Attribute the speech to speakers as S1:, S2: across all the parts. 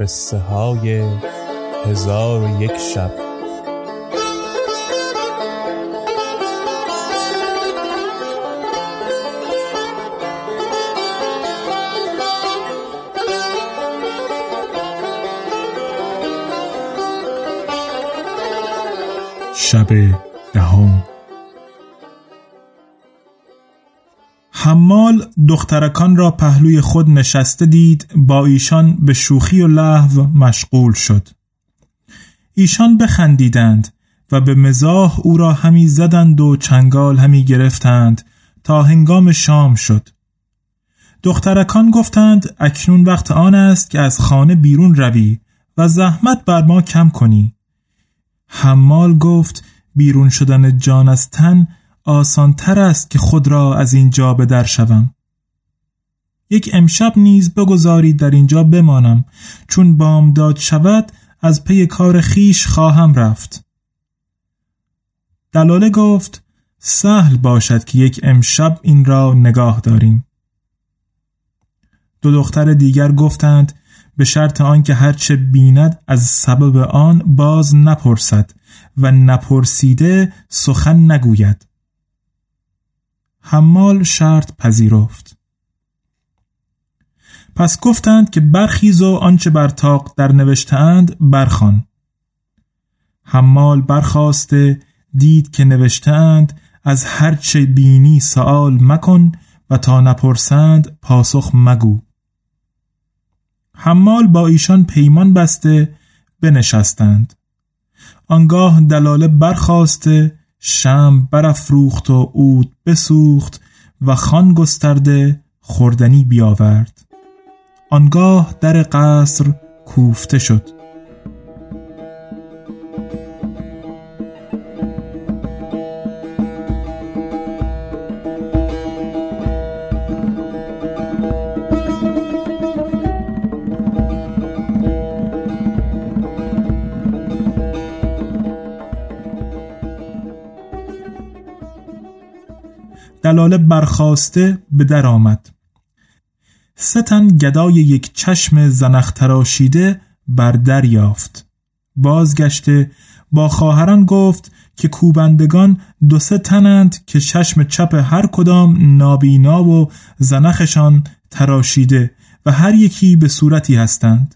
S1: قصه های هزار و یک شب.
S2: شب دهم. حمال دخترکان را پهلوی خود نشسته دید با ایشان به شوخی و لحو مشغول شد. ایشان بخندیدند و به مزاح او را همی زدند و چنگال همی گرفتند تا هنگام شام شد. دخترکان گفتند اکنون وقت آن است که از خانه بیرون روی و زحمت بر ما کم کنی. حمال گفت بیرون شدن جان از تن آسان تر است که خود را از اینجا به در شوم. یک امشب نیز بگذارید در اینجا بمانم چون بامداد شود از پی کار خیش خواهم رفت. دلاله گفت سهل باشد که یک امشب این را نگاه داریم. دو دختر دیگر گفتند به شرط آنکه هرچه بیند از سبب آن باز نپرسد و نپرسیده سخن نگوید حمال شرط پذیرفت. پس گفتند که برخیز و آنچه بر تاق در نوشتهاند برخوان. حمال برخواسته دید که نوشتهاند از هرچه بینی سوال مکن و تا نپرسند پاسخ مگو. حمال با ایشان پیمان بسته بنشستند. آنگاه دلاله برخواسته شم برافروخت و عود بسوخت و خان گسترده خوردنی بیاورد. آنگاه در قصر کوفته شد. دلاله برخواسته به در آمد. سه گدای یک چشم زنخ تراشیده بر در یافت. بازگشته با خواهران گفت که کوبندگان دو سه تنند که چشم چپ هر کدام نابینا و زنخشان تراشیده و هر یکی به صورتی هستند.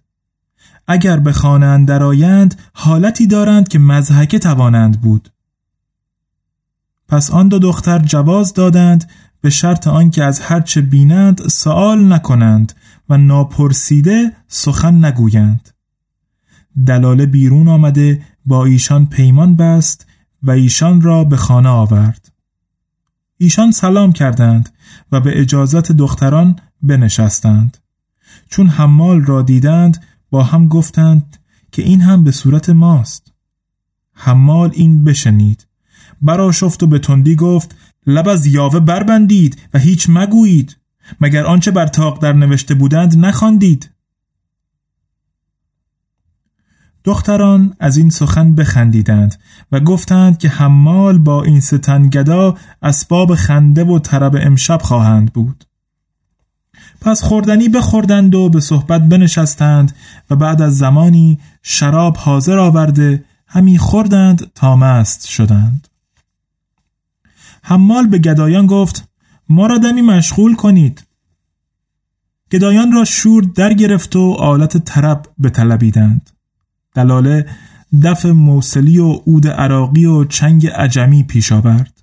S2: اگر به خانه اندرآیند حالتی دارند که مزهکه توانند بود. پس آن دو دختر جواز دادند به شرط آنکه از هرچه بینند سوال نکنند و ناپرسیده سخن نگویند. دلاله بیرون آمده با ایشان پیمان بست و ایشان را به خانه آورد. ایشان سلام کردند و به اجازت دختران بنشستند. چون حمال را دیدند با هم گفتند که این هم به صورت ماست. حمال این بشنید. براشفت و به تندی گفت لب از یاوه بربندید و هیچ مگویید. مگر آنچه بر تاق در نوشته بودند نخواندید؟ دختران از این سخن بخندیدند و گفتند که حمال با این ستنگدا اسباب خنده و طرب امشب خواهند بود. پس خوردنی بخوردند و به صحبت بنشستند و بعد از زمانی شراب حاضر آورده همی خوردند تا مست شدند. حمال به گدایان گفت ما را دمی مشغول کنید. گدایان را شور در گرفت و آلت طرب به طلبیدند. دلاله دف موسلی و عود عراقی و چنگ عجمی پیش آورد.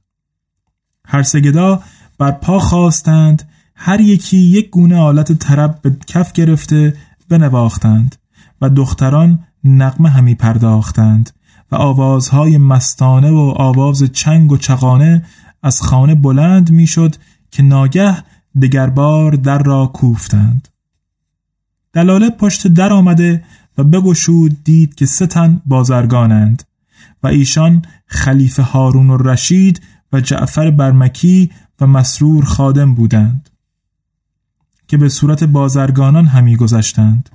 S2: هر سه گدا بر پا خواستند هر یکی یک گونه آلت طرب به کف گرفته بنواختند و دختران نقمه همی پرداختند و آوازهای مستانه و آواز چنگ و چقانه از خانه بلند می‌شد که ناگه دگربار در را کوفتند. دلاله پشت در آمده و بگشود دید که سه تن بازرگانند و ایشان خلیفه هارون و رشید و جعفر برمکی و مسرور خادم بودند که به صورت بازرگانان همی گذشتند.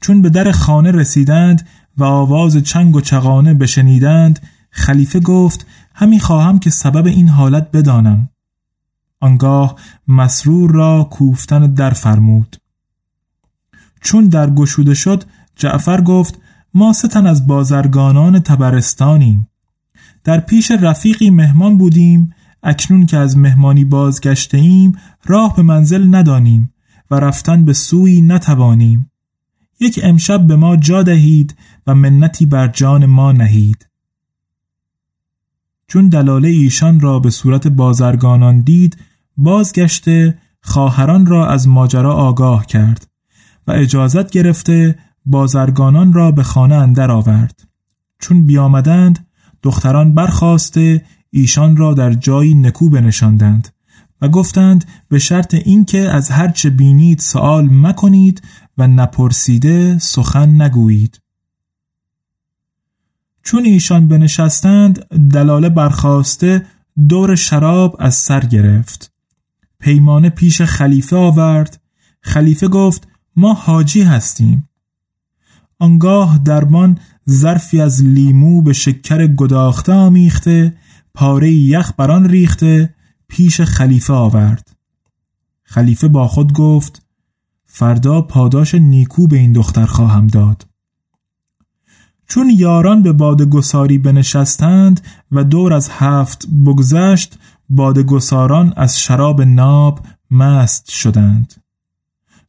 S2: چون به در خانه رسیدند و آواز چنگ و چغانه بشنیدند خلیفه گفت همی خواهم که سبب این حالت بدانم. آنگاه مسرور را کوفتن در فرمود. چون در گشوده شد جعفر گفت ما ستن از بازرگانان تبرستانیم. در پیش رفیقی مهمان بودیم اکنون که از مهمانی بازگشته ایم راه به منزل ندانیم و رفتن به سوی نتوانیم. یک امشب به ما جا دهید و منتی بر جان ما نهید. چون دلاله ایشان را به صورت بازرگانان دید بازگشته خواهران را از ماجرا آگاه کرد و اجازت گرفته بازرگانان را به خانه اندر آورد. چون بیامدند دختران برخواسته ایشان را در جایی نکو بنشاندند و گفتند به شرط اینکه از هرچه بینید سوال مکنید و نپرسیده سخن نگویید. چون ایشان بنشستند دلاله برخواسته دور شراب از سر گرفت. پیمانه پیش خلیفه آورد. خلیفه گفت ما حاجی هستیم. آنگاه درمان ظرفی از لیمو به شکر گداخته آمیخته پاره یخ بران ریخته پیش خلیفه آورد. خلیفه با خود گفت فردا پاداش نیکو به این دختر خواهم داد. چون یاران به بادگساری بنشستند و دور از هفت بگذشت بادگساران از شراب ناب مست شدند.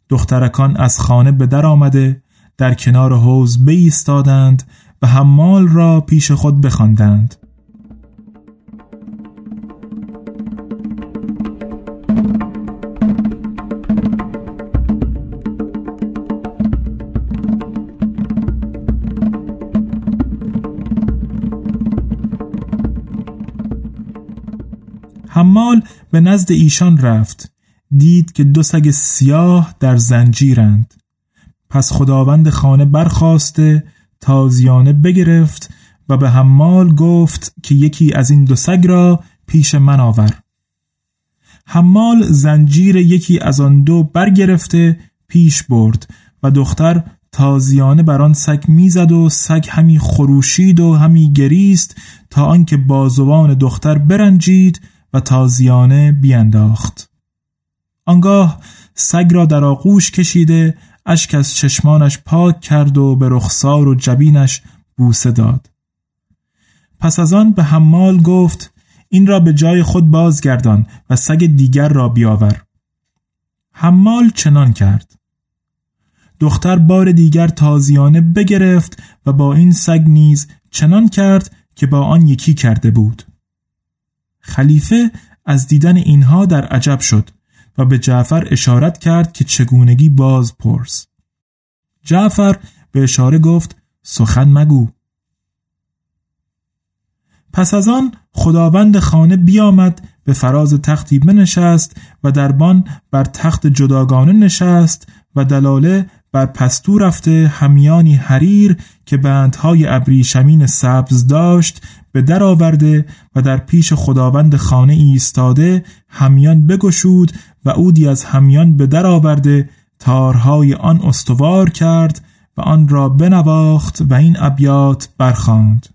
S2: دخترکان از خانه به در آمده در کنار حوز بایستادند و حمال را پیش خود بخواندند. حمال به نزد ایشان رفت. دید که دو سگ سیاه در زنجیرند. پس خداوند خانه برخواسته تازیانه بگرفت و به حمال گفت که یکی از این دو سگ را پیش من آور. حمال زنجیر یکی از آن دو برگرفته پیش برد و دختر تازیانه بر آن سگ می‌زد و سگ همی خروشید و همی گریست تا آنکه بازوان دختر برنجید و تازیانه بیانداخت آنگاه سگ را در آغوش کشیده اشک از چشمانش پاک کرد و به رخسار و جبینش بوسه داد. پس از آن به حمال گفت این را به جای خود بازگردان و سگ دیگر را بیاور. حمال چنان کرد. دختر بار دیگر تازیانه بگرفت و با این سگ نیز چنان کرد که با آن یکی کرده بود. خلیفه از دیدن اینها در عجب شد و به جعفر اشارت کرد که چگونگی باز پرس. جعفر به اشاره گفت سخن مگو. پس از آن خداوند خانه بیامد به فراز تختی بنشست و دربان بر تخت جداگانه نشست و دلاله بر پستو رفته همیانی حریر که بندهای ابریشمین سبز داشت به در آورده و در پیش خداوند خانه ایستاده همیان بگشود و اودی از همیان به در آورده تارهای آن استوار کرد و آن را بنواخت و این ابیات برخاند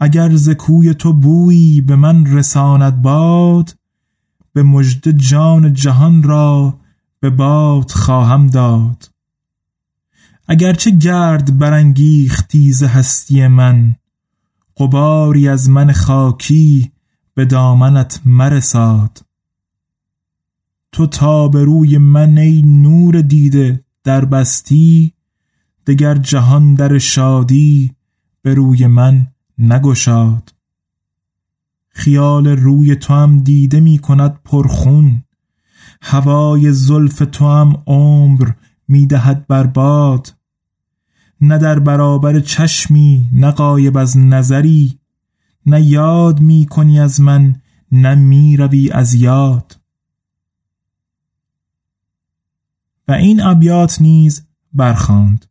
S2: اگر زکوی تو بویی به من رساند باد به مژده جان جهان را به باد خواهم داد. اگرچه گرد برانگیختی ز هستی من قباری از من خاکی به دامنت مرساد. تو تا به روی من ای نور دیده در بستی دگر جهان در شادی به روی من نگشاد. خیال روی تو هم دیده می کند پرخون هوای زلف تو هم عمر می دهد برباد. نه در برابر چشمی نه قایب از نظری نه یاد می کنی از من نه می روی از یاد. و این ابیات نیز برخاند.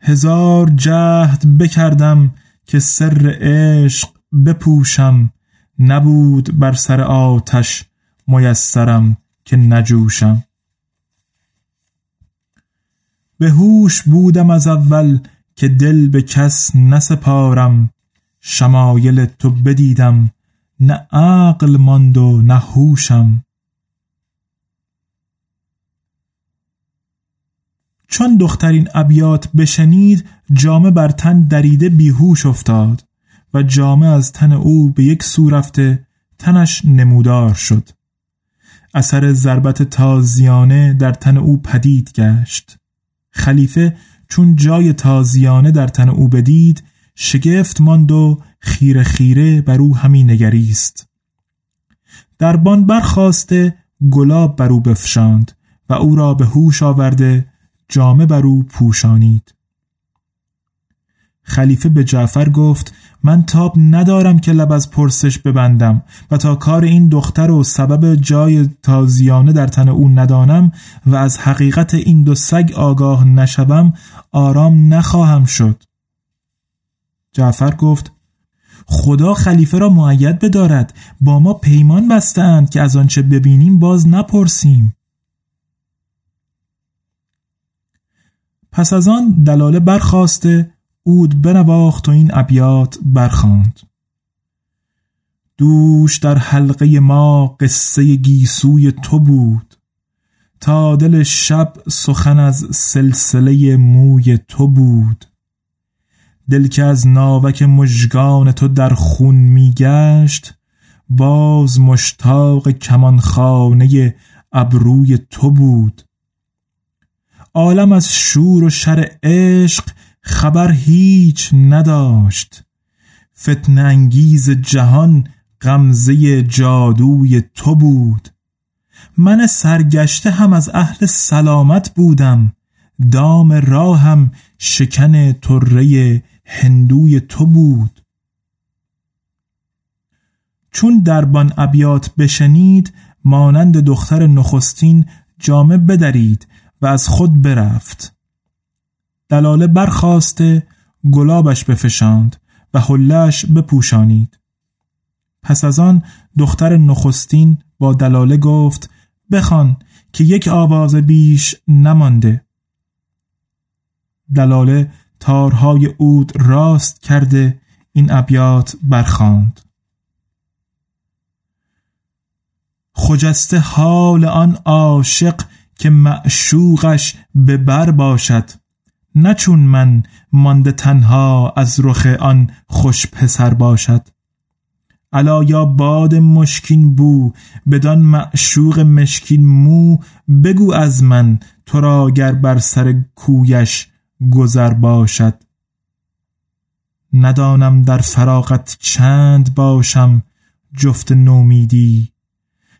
S2: هزار جهد بکردم که سر عشق بپوشم نبود بر سر آتش میسرم که نجوشم. به هوش بودم از اول که دل به کس نسپارم. شمایل تو بدیدم. نه عقل ماند و نه هوشم. چون دخترین ابیات بشنید جامه بر تن دریده بیهوش افتاد و جامه از تن او به یک سو رفته تنش نمودار شد. اثر ضربت تازیانه در تن او پدید گشت. خلیفه چون جای تازیانه در تن او بدید شگفت ماند و خیره خیره بر او همی نگریست. دربان برخواسته گلاب بر او بفشاند و او را به هوش آورده جامه بر او پوشانید. خلیفه به جعفر گفت من تاب ندارم که لب از پرسش ببندم و تا کار این دختر و سبب جای تازیانه در تن او ندانم و از حقیقت این دو سگ آگاه نشوم آرام نخواهم شد. جعفر گفت خدا خلیفه را معید بدارد با ما پیمان بستند که از آنچه ببینیم باز نپرسیم. پس از آن دلاله برخواسته اود بنواخت و این ابیات برخاند. دوش در حلقه ما قصه گیسوی تو بود. تا دل شب سخن از سلسله موی تو بود. دل که از ناوک مژگان تو در خون میگشت باز مشتاق کمانخانه ابروی تو بود. عالم از شور و شر عشق خبر هیچ نداشت. فتن انگیز جهان غمزه جادوی تو بود. من سرگشته هم از اهل سلامت بودم. دام راهم شکن طره هندوی تو بود. چون دربان ابیات بشنید مانند دختر نخستین جامه بدرید و از خود برفت. دلاله برخواسته گلابش بفشاند و حلش بپوشانید. پس از آن دختر نخستین با دلاله گفت بخوان که یک آواز بیش نمانده. دلاله تارهای اود راست کرده این ابیات برخاند. خجسته حال آن عاشق که معشوقش به بر باشد. نه چون من مانده تنها از رخ آن خوش پسر باشد. الا یا باد مشکین بو بدان معشوق مشکین مو بگو از من تو را گر بر سر کویش گذر باشد. ندانم در فراغت چند باشم جفت نومیدی.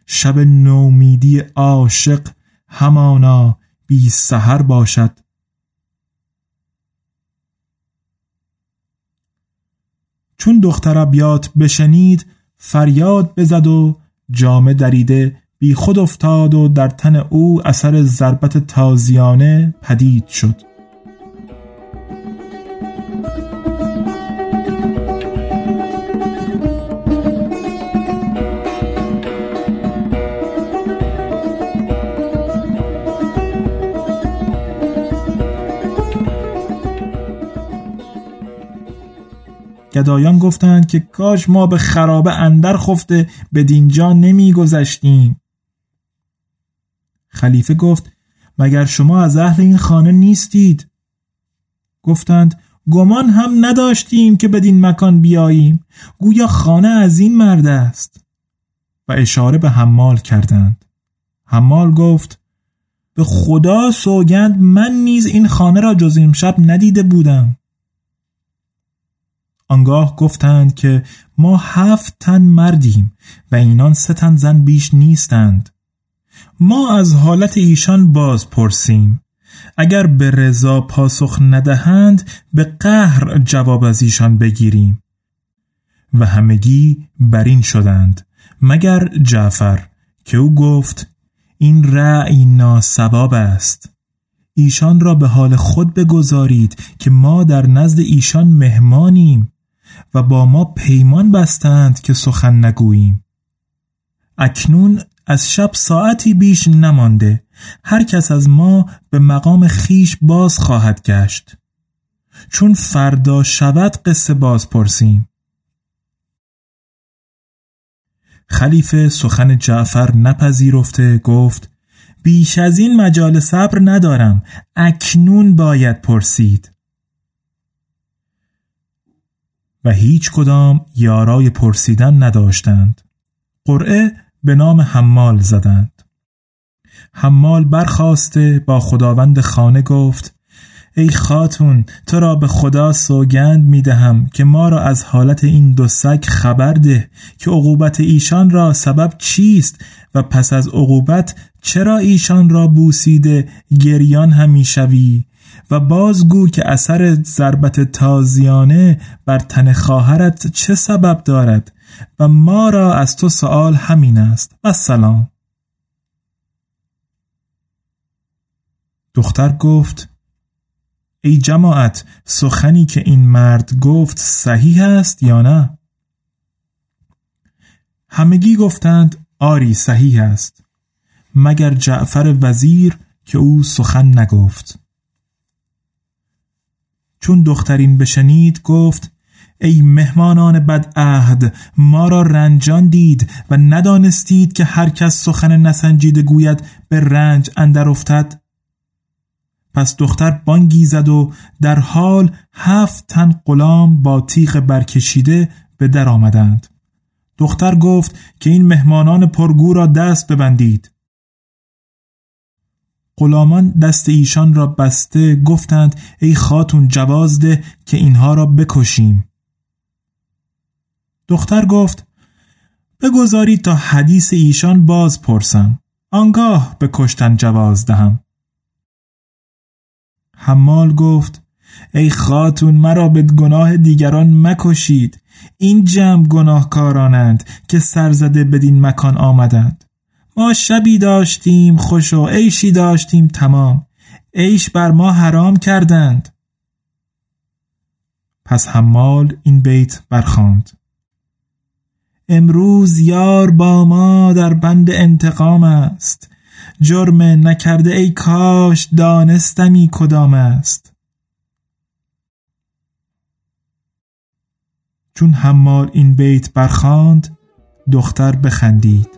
S2: شب نومیدی عاشق همانا بی سهر باشد. چون دختر ابیات بشنید فریاد بزد و جامه دریده بی خود افتاد و در تن او اثر ضربت تازیانه پدید شد. گدایان گفتند که کاش ما به خرابه اندر خفته به دینجا نمی گذشتیم خلیفه گفت مگر شما از اهل این خانه نیستید؟ گفتند گمان هم نداشتیم که بدین مکان بیاییم. گویا خانه از این مرد است. و اشاره به حمال کردند. حمال گفت به خدا سوگند من نیز این خانه را جز شب ندیده بودم. آنگاه گفتند که ما هفت تن مردیم و اینان سه تن زن بیش نیستند. ما از حالت ایشان باز پرسیم. اگر به رضا پاسخ ندهند به قهر جواب از ایشان بگیریم. و همگی برین شدند مگر جعفر که او گفت این رأی ناسباب است. ایشان را به حال خود بگذارید که ما در نزد ایشان مهمانیم. و با ما پیمان بستند که سخن نگوییم. اکنون از شب ساعتی بیش نمانده هر کس از ما به مقام خیش باز خواهد گشت. چون فردا شود قصه باز پرسیم. خلیفه سخن جعفر نپذیرفته گفت بیش از این مجال صبر ندارم اکنون باید پرسید. و هیچ کدام یارای پرسیدن نداشتند. قرعه به نام حمال زدند. حمال برخواسته با خداوند خانه گفت ای خاتون تو را به خدا سوگند می دهم که ما را از حالت این دو سگ خبر ده که عقوبت ایشان را سبب چیست و پس از عقوبت چرا ایشان را بوسیده گریان همی شوی؟ و بازگو که اثر ضربت تازیانه بر تن خواهرت چه سبب دارد و ما را از تو سوال همین است. و سلام دختر گفت ای جماعت سخنی که این مرد گفت صحیح است یا نه؟ همگی گفتند آری صحیح است. مگر جعفر وزیر که او سخن نگفت؟ چون دخترین بشنید گفت ای مهمانان بدعهد ما را رنجان دید و ندانستید که هر کس سخن نسنجیده گوید به رنج اندر افتد؟ پس دختر بانگی زد و در حال هفت تن غلام با تیغ برکشیده به در آمدند. دختر گفت که این مهمانان پرگو را دست ببندید. غلامان دست ایشان را بسته گفتند ای خاتون جواز ده که اینها را بکشیم. دختر گفت بگذارید تا حدیث ایشان باز پرسم. آنگاه به کشتن جواز دهم. حمال گفت ای خاتون مرا به گناه دیگران مکشید. این جمع گناهکارانند که سرزده بدین مکان آمدند. ما شبی داشتیم خوش و عیشی داشتیم تمام. عیش بر ما حرام کردند. پس حمال این بیت برخاند. امروز یار با ما در بند انتقام است. جرم نکرده ای کاش دانستمی کدام است. چون حمال این بیت برخاند دختر بخندید.